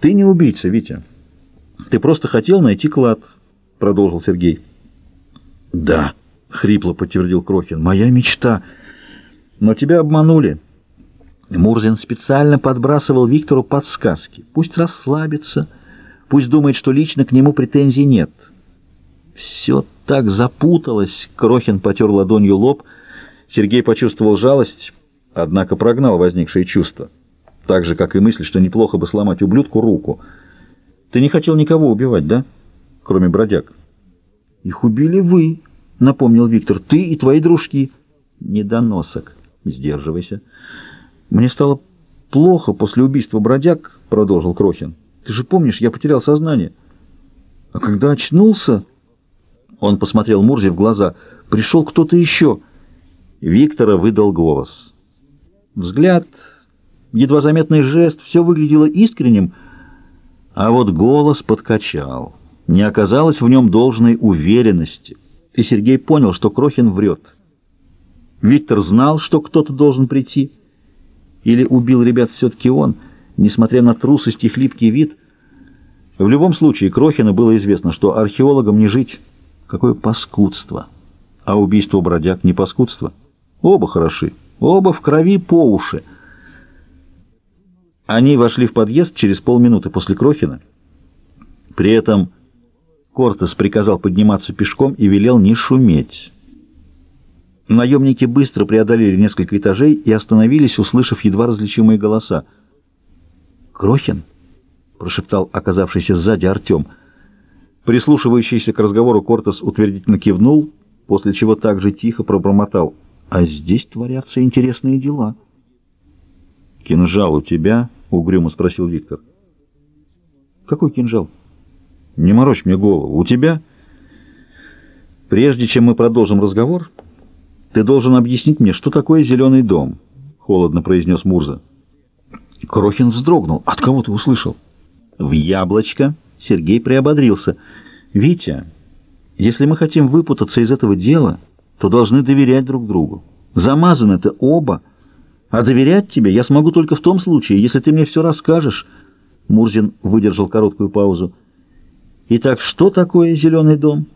Ты не убийца, Витя. Ты просто хотел найти клад, продолжил Сергей. Да, хрипло подтвердил Крохин. Моя мечта. Но тебя обманули. Мурзин специально подбрасывал Виктору подсказки. Пусть расслабится, пусть думает, что лично к нему претензий нет. Все так запуталось. Крохин потер ладонью лоб. Сергей почувствовал жалость, однако прогнал возникшие чувства. Так же, как и мысль, что неплохо бы сломать ублюдку руку. Ты не хотел никого убивать, да? Кроме бродяг. Их убили вы, напомнил Виктор. Ты и твои дружки. Недоносок. Сдерживайся. Мне стало плохо после убийства бродяг, продолжил Крохин. Ты же помнишь, я потерял сознание. А когда очнулся, он посмотрел Мурзе в глаза, пришел кто-то еще. Виктора выдал голос. Взгляд, едва заметный жест, все выглядело искренним, а вот голос подкачал. Не оказалось в нем должной уверенности, и Сергей понял, что Крохин врет. Виктор знал, что кто-то должен прийти, или убил ребят все-таки он, несмотря на трусость и хлипкий вид. В любом случае, Крохину было известно, что археологам не жить. Какое паскудство! А убийство бродяг не паскудство. Оба хороши, оба в крови по уши. Они вошли в подъезд через полминуты после Крохина. При этом Кортес приказал подниматься пешком и велел не шуметь. Наемники быстро преодолели несколько этажей и остановились, услышав едва различимые голоса. «Крохин?» — прошептал оказавшийся сзади Артем. Прислушивающийся к разговору Кортес утвердительно кивнул, после чего также тихо пробормотал. «А здесь творятся интересные дела». «Кинжал у тебя?» — угрюмо спросил Виктор. «Какой кинжал?» «Не морочь мне голову. У тебя?» «Прежде чем мы продолжим разговор...» «Ты должен объяснить мне, что такое зеленый дом?» — холодно произнес Мурза. Крохин вздрогнул. «От кого ты услышал?» «В яблочко». Сергей приободрился. «Витя, если мы хотим выпутаться из этого дела, то должны доверять друг другу. Замазаны-то оба. А доверять тебе я смогу только в том случае, если ты мне все расскажешь». Мурзин выдержал короткую паузу. «Итак, что такое зеленый дом?»